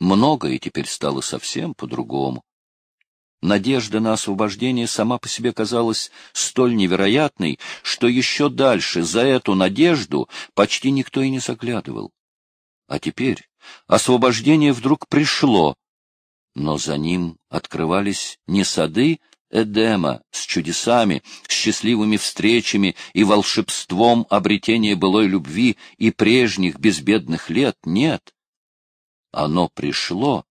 Многое теперь стало совсем по-другому. Надежда на освобождение сама по себе казалась столь невероятной, что еще дальше за эту надежду почти никто и не заглядывал. А теперь освобождение вдруг пришло, но за ним открывались не сады Эдема с чудесами, счастливыми встречами и волшебством обретения былой любви и прежних безбедных лет, нет. Оно пришло,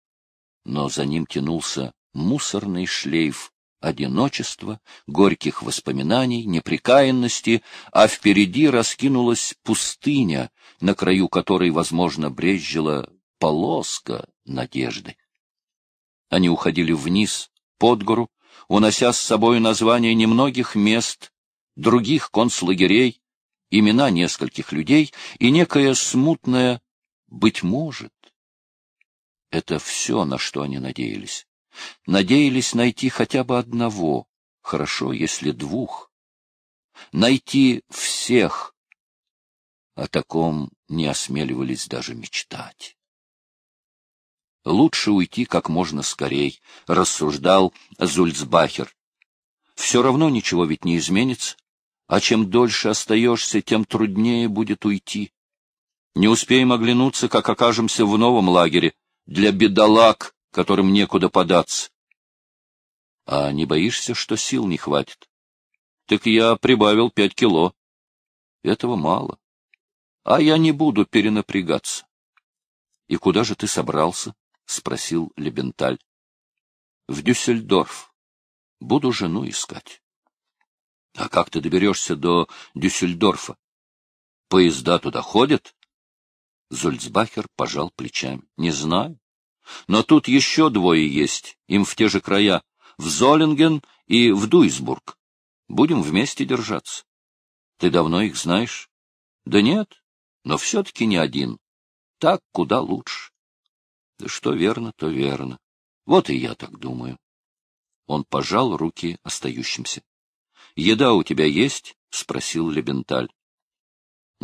но за ним тянулся мусорный шлейф одиночества, горьких воспоминаний, неприкаянности, а впереди раскинулась пустыня, на краю которой, возможно, брезжила полоска надежды. Они уходили вниз, под гору, унося с собой названия немногих мест, других концлагерей, имена нескольких людей и некое смутное «быть может». Это все, на что они надеялись. Надеялись найти хотя бы одного, хорошо, если двух. Найти всех. О таком не осмеливались даже мечтать. Лучше уйти как можно скорей, — рассуждал Зульцбахер. Все равно ничего ведь не изменится, а чем дольше остаешься, тем труднее будет уйти. Не успеем оглянуться, как окажемся в новом лагере, для бедолаг, которым некуда податься. А не боишься, что сил не хватит? Так я прибавил пять кило. Этого мало. А я не буду перенапрягаться. И куда же ты собрался? — спросил Лебенталь. — В Дюссельдорф. Буду жену искать. — А как ты доберешься до Дюссельдорфа? Поезда туда ходят? Зульцбахер пожал плечами. — Не знаю. Но тут еще двое есть, им в те же края, в Золинген и в Дуйсбург. Будем вместе держаться. Ты давно их знаешь? Да нет, но все-таки не один. Так куда лучше. Да что верно, то верно. Вот и я так думаю. Он пожал руки остающимся. — Еда у тебя есть? — спросил Лебенталь. —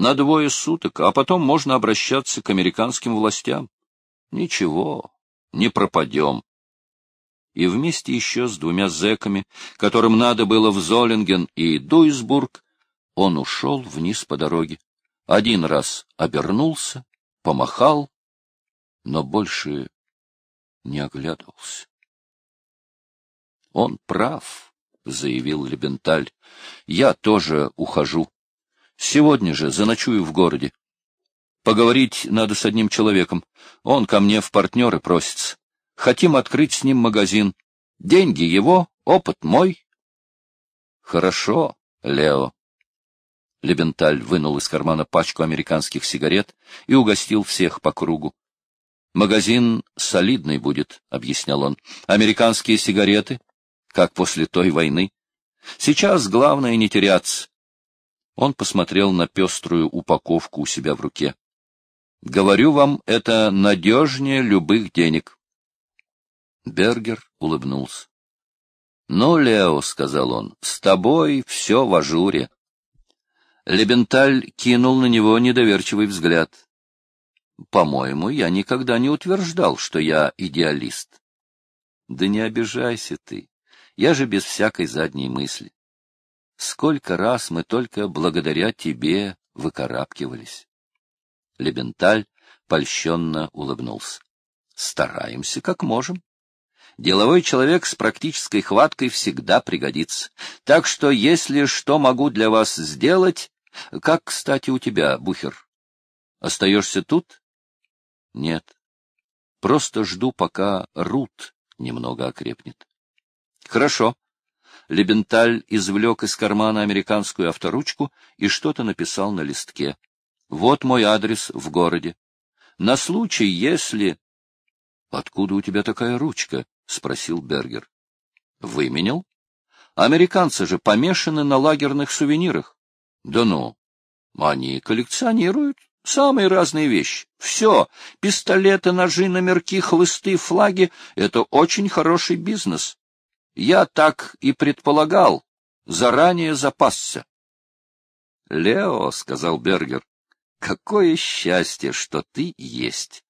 На двое суток, а потом можно обращаться к американским властям. — Ничего, не пропадем. И вместе еще с двумя зэками, которым надо было в Золинген и Дуйсбург, он ушел вниз по дороге. Один раз обернулся, помахал но больше не оглядывался. — Он прав, — заявил Лебенталь. — Я тоже ухожу. Сегодня же заночую в городе. Поговорить надо с одним человеком. Он ко мне в партнеры просится. Хотим открыть с ним магазин. Деньги его, опыт мой. — Хорошо, Лео. Лебенталь вынул из кармана пачку американских сигарет и угостил всех по кругу. Магазин солидный будет, — объяснял он. Американские сигареты, как после той войны. Сейчас главное не теряться. Он посмотрел на пеструю упаковку у себя в руке. Говорю вам, это надежнее любых денег. Бергер улыбнулся. — Ну, Лео, — сказал он, — с тобой все в ажуре. Лебенталь кинул на него недоверчивый взгляд. По-моему, я никогда не утверждал, что я идеалист. Да не обижайся ты. Я же без всякой задней мысли. Сколько раз мы только благодаря тебе выкарабкивались. Лебенталь польщенно улыбнулся. Стараемся, как можем. Деловой человек с практической хваткой всегда пригодится. Так что, если что могу для вас сделать... Как, кстати, у тебя, Бухер? Остаешься тут? Нет. Просто жду, пока Рут немного окрепнет. Хорошо. Лебенталь извлек из кармана американскую авторучку и что-то написал на листке. Вот мой адрес в городе. На случай, если... — Откуда у тебя такая ручка? — спросил Бергер. — Выменял? Американцы же помешаны на лагерных сувенирах. — Да ну! Они коллекционируют. Самые разные вещи. Все. Пистолеты, ножи, номерки, хлысты, флаги — это очень хороший бизнес. Я так и предполагал. Заранее запасся. — Лео, — сказал Бергер, — какое счастье, что ты есть.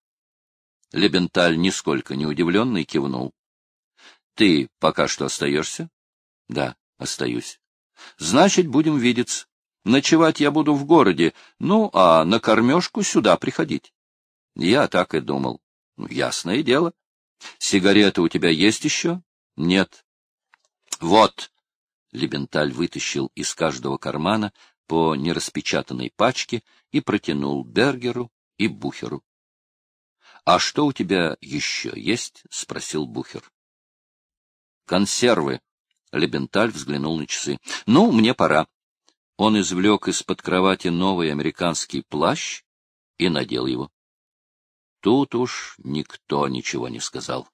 Лебенталь, нисколько не удивленный, кивнул. — Ты пока что остаешься? — Да, остаюсь. — Значит, будем видеться. Ночевать я буду в городе, ну, а на кормежку сюда приходить. Я так и думал. Ну, ясное дело. Сигареты у тебя есть еще? Нет. Вот. Лебенталь вытащил из каждого кармана по нераспечатанной пачке и протянул Бергеру и Бухеру. — А что у тебя еще есть? — спросил Бухер. — Консервы. Лебенталь взглянул на часы. — Ну, мне пора. Он извлек из-под кровати новый американский плащ и надел его. Тут уж никто ничего не сказал.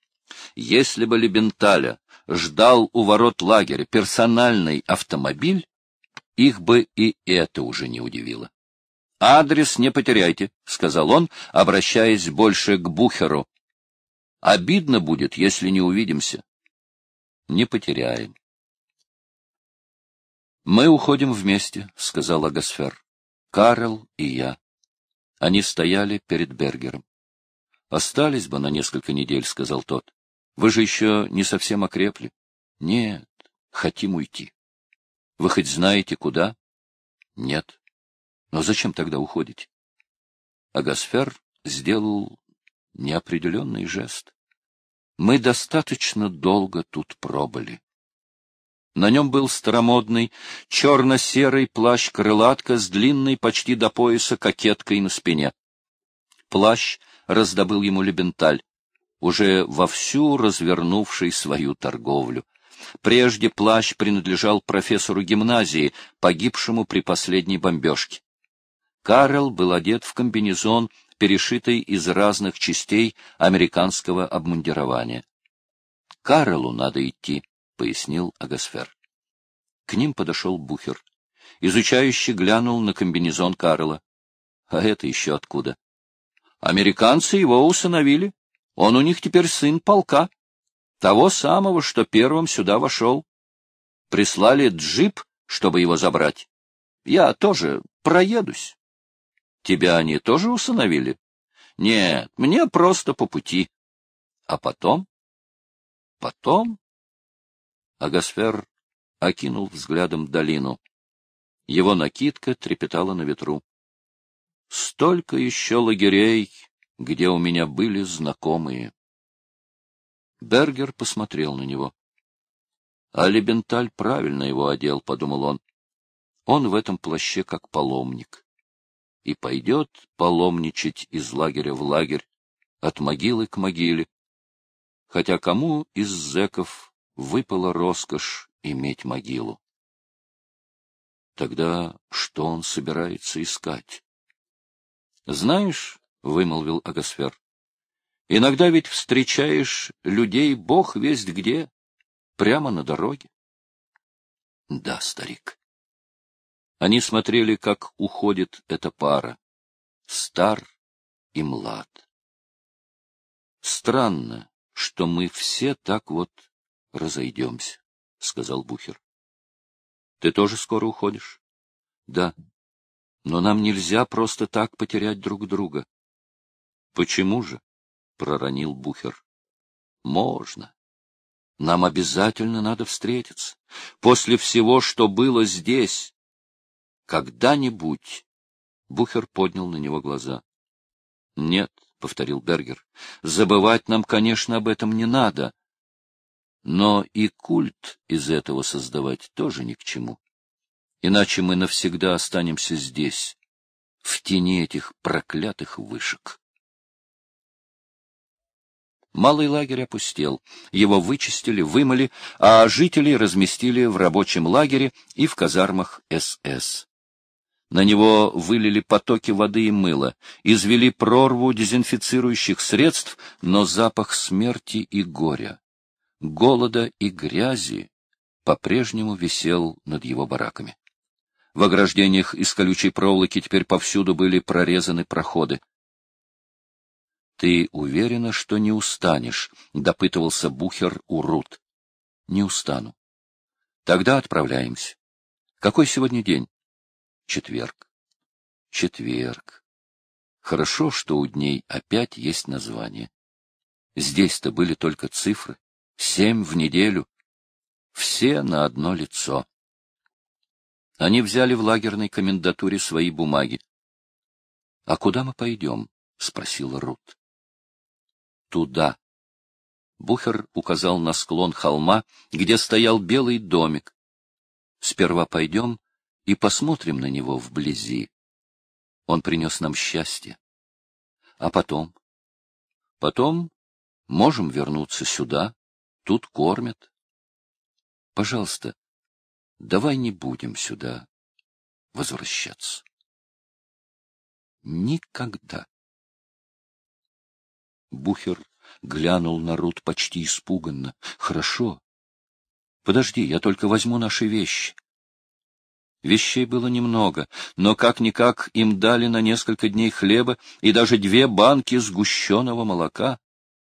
Если бы Лебенталя ждал у ворот лагеря персональный автомобиль, их бы и это уже не удивило. — Адрес не потеряйте, — сказал он, обращаясь больше к Бухеру. — Обидно будет, если не увидимся. — Не потеряем. — Мы уходим вместе, — сказал Агасфер. Карл и я. Они стояли перед Бергером. — Остались бы на несколько недель, — сказал тот. — Вы же еще не совсем окрепли. — Нет, хотим уйти. — Вы хоть знаете, куда? — Нет. — Но зачем тогда уходите? Агасфер сделал неопределенный жест. Мы достаточно долго тут пробыли. На нем был старомодный, черно-серый плащ-крылатка с длинной почти до пояса кокеткой на спине. Плащ раздобыл ему Лебенталь, уже вовсю развернувший свою торговлю. Прежде плащ принадлежал профессору гимназии, погибшему при последней бомбежке. Карл был одет в комбинезон, перешитый из разных частей американского обмундирования. — Карлу надо идти, — пояснил Агасфер. К ним подошел Бухер. Изучающий глянул на комбинезон Карла. — А это еще откуда? Американцы его усыновили. Он у них теперь сын полка. Того самого, что первым сюда вошел. Прислали джип, чтобы его забрать. Я тоже проедусь. Тебя они тоже усыновили? Нет, мне просто по пути. А потом? Потом? Агасфер окинул взглядом долину. Его накидка трепетала на ветру. Столько еще лагерей, где у меня были знакомые. Бергер посмотрел на него. А правильно его одел, — подумал он. Он в этом плаще как паломник. И пойдет паломничать из лагеря в лагерь, от могилы к могиле. Хотя кому из зэков выпала роскошь иметь могилу? Тогда что он собирается искать? — Знаешь, — вымолвил Агасфер, — иногда ведь встречаешь людей бог весть где, прямо на дороге. — Да, старик. Они смотрели, как уходит эта пара, стар и млад. Странно, что мы все так вот разойдемся, — сказал Бухер. — Ты тоже скоро уходишь? — Да. Но нам нельзя просто так потерять друг друга. — Почему же? — проронил Бухер. — Можно. Нам обязательно надо встретиться. После всего, что было здесь. Когда-нибудь. Бухер поднял на него глаза. — Нет, — повторил Бергер, — забывать нам, конечно, об этом не надо. Но и культ из этого создавать тоже ни к чему иначе мы навсегда останемся здесь, в тени этих проклятых вышек. Малый лагерь опустел, его вычистили, вымыли, а жителей разместили в рабочем лагере и в казармах СС. На него вылили потоки воды и мыла, извели прорву дезинфицирующих средств, но запах смерти и горя, голода и грязи по-прежнему висел над его бараками. В ограждениях из колючей проволоки теперь повсюду были прорезаны проходы. — Ты уверена, что не устанешь? — допытывался Бухер у Рут. — Не устану. — Тогда отправляемся. Какой сегодня день? — Четверг. — Четверг. Хорошо, что у дней опять есть название. Здесь-то были только цифры. Семь в неделю. Все на одно лицо. Они взяли в лагерной комендатуре свои бумаги. — А куда мы пойдем? — спросила Рут. — Туда. Бухер указал на склон холма, где стоял белый домик. — Сперва пойдем и посмотрим на него вблизи. Он принес нам счастье. А потом? Потом можем вернуться сюда, тут кормят. Пожалуйста, давай не будем сюда возвращаться. Никогда. Бухер глянул на Рут почти испуганно. — Хорошо. Подожди, я только возьму наши вещи. Вещей было немного, но как-никак им дали на несколько дней хлеба и даже две банки сгущенного молока.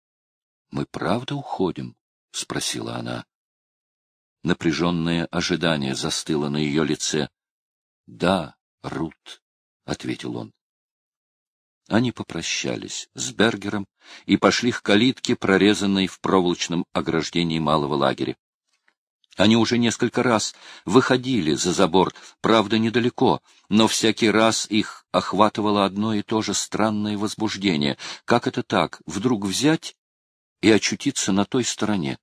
— Мы правда уходим? — спросила она. Напряженное ожидание застыло на ее лице. — Да, Рут, — ответил он. Они попрощались с Бергером и пошли к калитке, прорезанной в проволочном ограждении малого лагеря. Они уже несколько раз выходили за забор, правда, недалеко, но всякий раз их охватывало одно и то же странное возбуждение. Как это так, вдруг взять и очутиться на той стороне?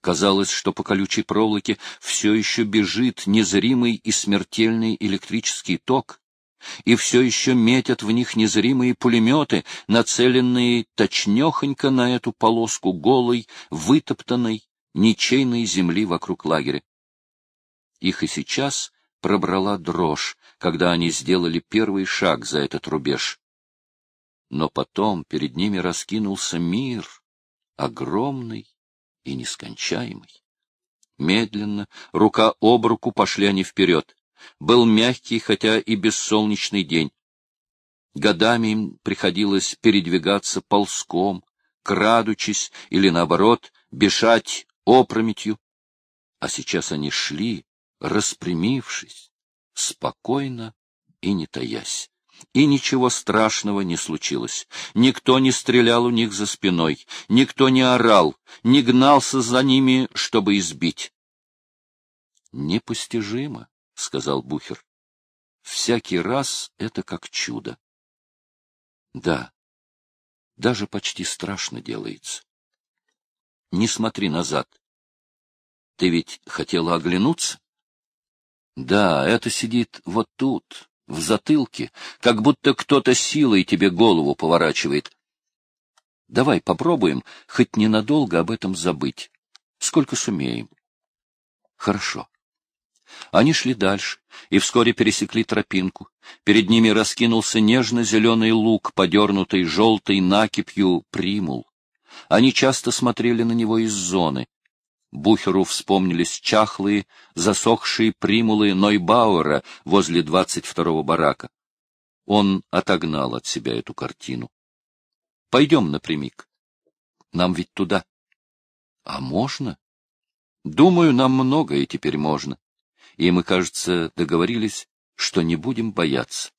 Казалось, что по колючей проволоке все еще бежит незримый и смертельный электрический ток, и все еще метят в них незримые пулеметы, нацеленные точнехонько на эту полоску голой, вытоптанной, ничейной земли вокруг лагеря. Их и сейчас пробрала дрожь, когда они сделали первый шаг за этот рубеж. Но потом перед ними раскинулся мир, огромный и нескончаемый. Медленно, рука об руку, пошли они вперед. Был мягкий, хотя и бессолнечный день. Годами им приходилось передвигаться ползком, крадучись или, наоборот, бежать опрометью. А сейчас они шли, распрямившись, спокойно и не таясь. И ничего страшного не случилось. Никто не стрелял у них за спиной, никто не орал, не гнался за ними, чтобы избить. Непостижимо, — сказал Бухер. Всякий раз это как чудо. Да, даже почти страшно делается. Не смотри назад. Ты ведь хотела оглянуться? Да, это сидит вот тут, в затылке, как будто кто-то силой тебе голову поворачивает. Давай попробуем хоть ненадолго об этом забыть, сколько сумеем. Хорошо. Они шли дальше и вскоре пересекли тропинку. Перед ними раскинулся нежно-зеленый луг, подернутый желтой накипью примул. Они часто смотрели на него из зоны. Бухеру вспомнились чахлые, засохшие примулы Нойбауэра возле двадцать второго барака. Он отогнал от себя эту картину. — Пойдем напрямик. Нам ведь туда. — А можно? — Думаю, нам многое теперь можно. И мы, кажется, договорились, что не будем бояться.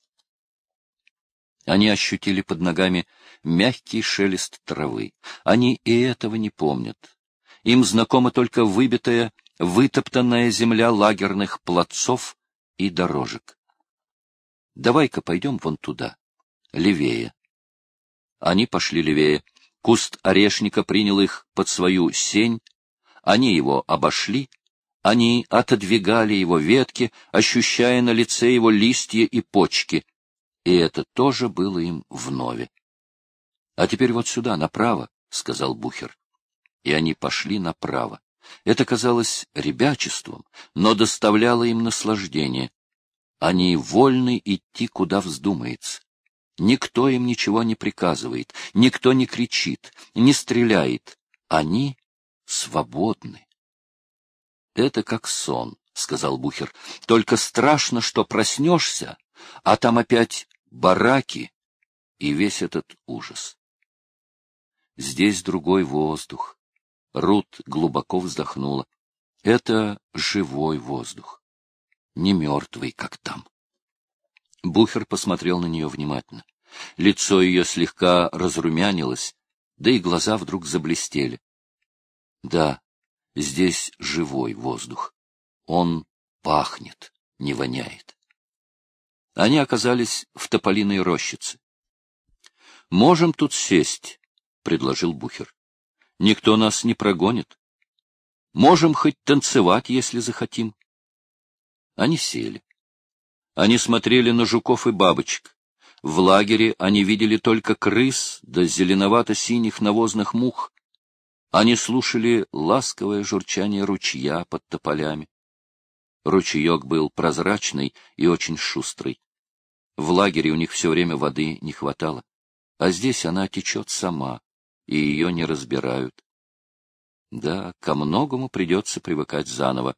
Они ощутили под ногами мягкий шелест травы. Они и этого не помнят. Им знакома только выбитая, вытоптанная земля лагерных плацов и дорожек. Давай-ка пойдем вон туда, левее. Они пошли левее. Куст орешника принял их под свою сень. Они его обошли. Они отодвигали его ветки, ощущая на лице его листья и почки — и это тоже было им вновь. — А теперь вот сюда, направо, — сказал Бухер. И они пошли направо. Это казалось ребячеством, но доставляло им наслаждение. Они вольны идти, куда вздумается. Никто им ничего не приказывает, никто не кричит, не стреляет. Они свободны. — Это как сон, — сказал Бухер. — Только страшно, что проснешься, а там опять бараки и весь этот ужас. Здесь другой воздух. Рут глубоко вздохнула. Это живой воздух, не мертвый, как там. Бухер посмотрел на нее внимательно. Лицо ее слегка разрумянилось. да и глаза вдруг заблестели. Да, здесь живой воздух. Он пахнет, не воняет. Они оказались в тополиной рощице. — Можем тут сесть, — предложил Бухер. — Никто нас не прогонит. Можем хоть танцевать, если захотим. Они сели. Они смотрели на жуков и бабочек. В лагере они видели только крыс да зеленовато-синих навозных мух. Они слушали ласковое журчание ручья под тополями. Ручеек был прозрачный и очень шустрый. В лагере у них все время воды не хватало а здесь она течет сама, и ее не разбирают. Да, ко многому придется привыкать заново.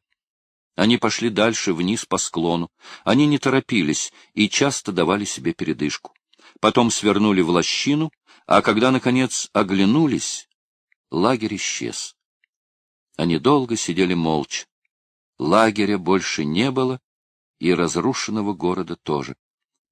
Они пошли дальше, вниз по склону. Они не торопились и часто давали себе передышку. Потом свернули в лощину, а когда, наконец, оглянулись, лагерь исчез. Они долго сидели молча. Лагеря больше не было, и разрушенного города тоже.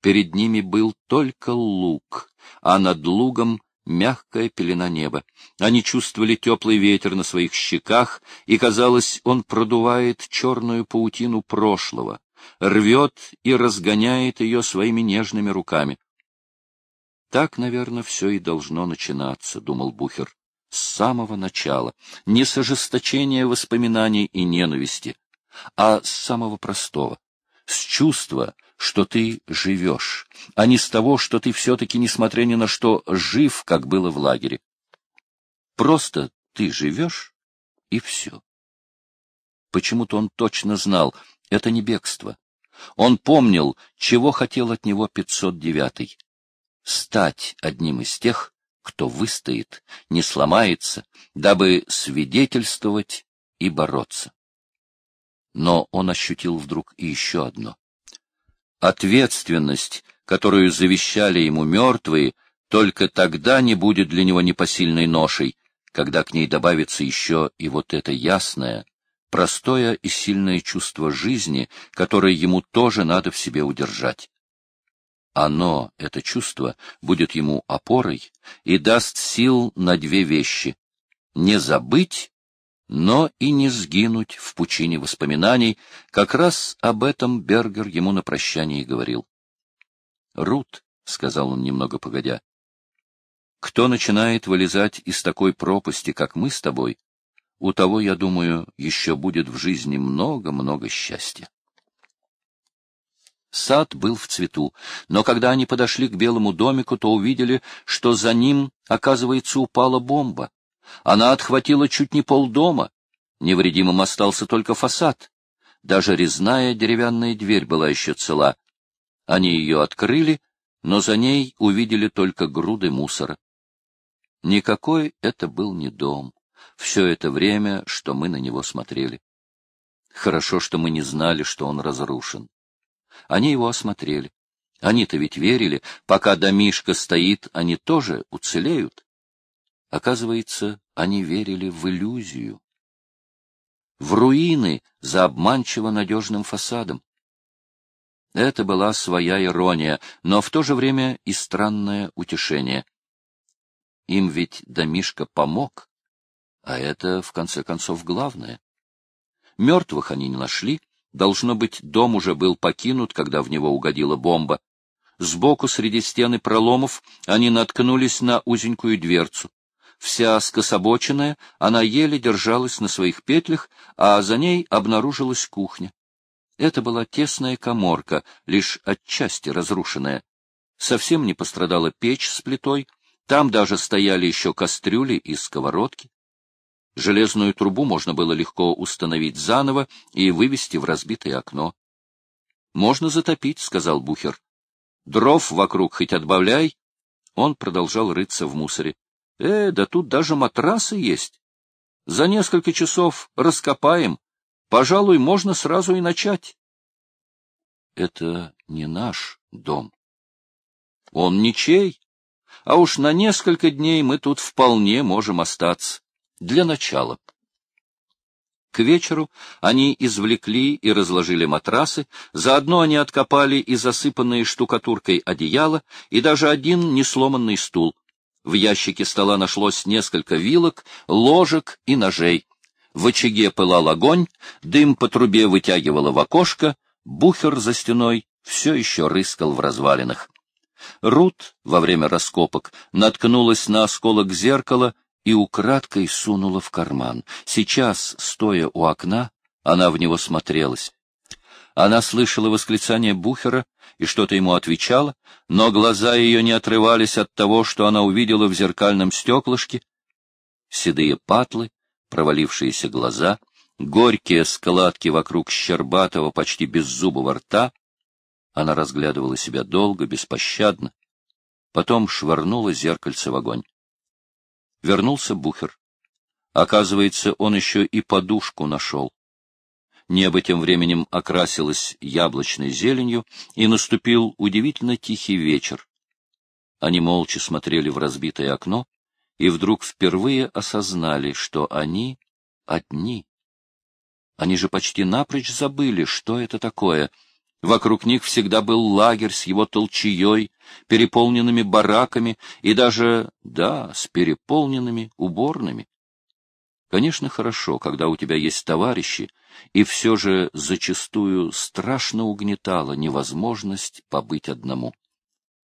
Перед ними был только луг, а над лугом мягкая пелена неба. Они чувствовали теплый ветер на своих щеках, и, казалось, он продувает черную паутину прошлого, рвет и разгоняет ее своими нежными руками. Так, наверное, все и должно начинаться, — думал Бухер, — с самого начала, не с ожесточения воспоминаний и ненависти, а с самого простого, с чувства, что ты живешь, а не с того, что ты все-таки, несмотря ни на что, жив, как было в лагере. Просто ты живешь, и все. Почему-то он точно знал, это не бегство. Он помнил, чего хотел от него 509-й. Стать одним из тех, кто выстоит, не сломается, дабы свидетельствовать и бороться. Но он ощутил вдруг и еще одно. Ответственность, которую завещали ему мертвые, только тогда не будет для него непосильной ношей, когда к ней добавится еще и вот это ясное, простое и сильное чувство жизни, которое ему тоже надо в себе удержать. Оно, это чувство, будет ему опорой и даст сил на две вещи — не забыть но и не сгинуть в пучине воспоминаний, как раз об этом Бергер ему на прощание говорил. «Рут», — сказал он немного погодя, — «кто начинает вылезать из такой пропасти, как мы с тобой, у того, я думаю, еще будет в жизни много-много счастья». Сад был в цвету, но когда они подошли к белому домику, то увидели, что за ним, оказывается, упала бомба. Она отхватила чуть не полдома. Невредимым остался только фасад. Даже резная деревянная дверь была еще цела. Они ее открыли, но за ней увидели только груды мусора. Никакой это был не дом. Все это время, что мы на него смотрели. Хорошо, что мы не знали, что он разрушен. Они его осмотрели. Они-то ведь верили, пока домишка стоит, они тоже уцелеют. Оказывается, они верили в иллюзию. В руины за обманчиво надежным фасадом. Это была своя ирония, но в то же время и странное утешение. Им ведь домишка помог, а это, в конце концов, главное. Мертвых они не нашли, должно быть, дом уже был покинут, когда в него угодила бомба. Сбоку среди стены проломов они наткнулись на узенькую дверцу. Вся скособоченная, она еле держалась на своих петлях, а за ней обнаружилась кухня. Это была тесная коморка, лишь отчасти разрушенная. Совсем не пострадала печь с плитой, там даже стояли еще кастрюли и сковородки. Железную трубу можно было легко установить заново и вывести в разбитое окно. — Можно затопить, — сказал Бухер. — Дров вокруг хоть отбавляй. Он продолжал рыться в мусоре. Э, да тут даже матрасы есть. За несколько часов раскопаем. Пожалуй, можно сразу и начать. Это не наш дом. Он ничей. А уж на несколько дней мы тут вполне можем остаться. Для начала. К вечеру они извлекли и разложили матрасы, заодно они откопали и засыпанные штукатуркой одеяло, и даже один несломанный стул. В ящике стола нашлось несколько вилок, ложек и ножей. В очаге пылал огонь, дым по трубе вытягивало в окошко, бухер за стеной все еще рыскал в развалинах. Рут во время раскопок наткнулась на осколок зеркала и украдкой сунула в карман. Сейчас, стоя у окна, она в него смотрелась. Она слышала восклицание Бухера и что-то ему отвечала, но глаза ее не отрывались от того, что она увидела в зеркальном стеклышке. Седые патлы, провалившиеся глаза, горькие складки вокруг щербатого, почти беззубого рта. Она разглядывала себя долго, беспощадно. Потом швырнула зеркальце в огонь. Вернулся Бухер. Оказывается, он еще и подушку нашел. Небо тем временем окрасилось яблочной зеленью, и наступил удивительно тихий вечер. Они молча смотрели в разбитое окно, и вдруг впервые осознали, что они одни. Они же почти напрочь забыли, что это такое. Вокруг них всегда был лагерь с его толчеей, переполненными бараками и даже, да, с переполненными уборными. Конечно, хорошо, когда у тебя есть товарищи, и все же зачастую страшно угнетала невозможность побыть одному.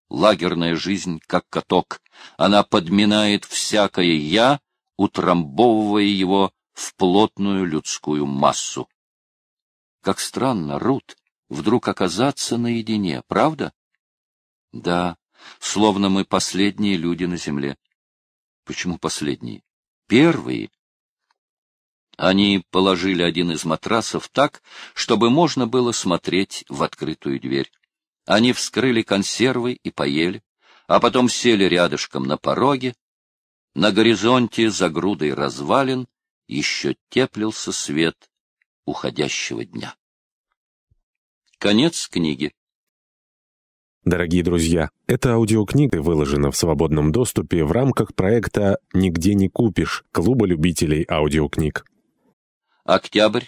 Лагерная жизнь, как каток, она подминает всякое «я», утрамбовывая его в плотную людскую массу. Как странно, Рут, вдруг оказаться наедине, правда? Да, словно мы последние люди на земле. Почему последние? Первые. Они положили один из матрасов так, чтобы можно было смотреть в открытую дверь. Они вскрыли консервы и поели, а потом сели рядышком на пороге. На горизонте за грудой развалин еще теплился свет уходящего дня. Конец книги. Дорогие друзья, эта аудиокнига выложена в свободном доступе в рамках проекта «Нигде не купишь» Клуба любителей аудиокниг. Октябрь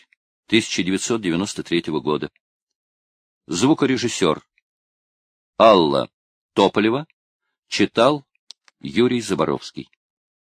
1993 года. Звукорежиссер Алла Тополева читал Юрий Заборовский.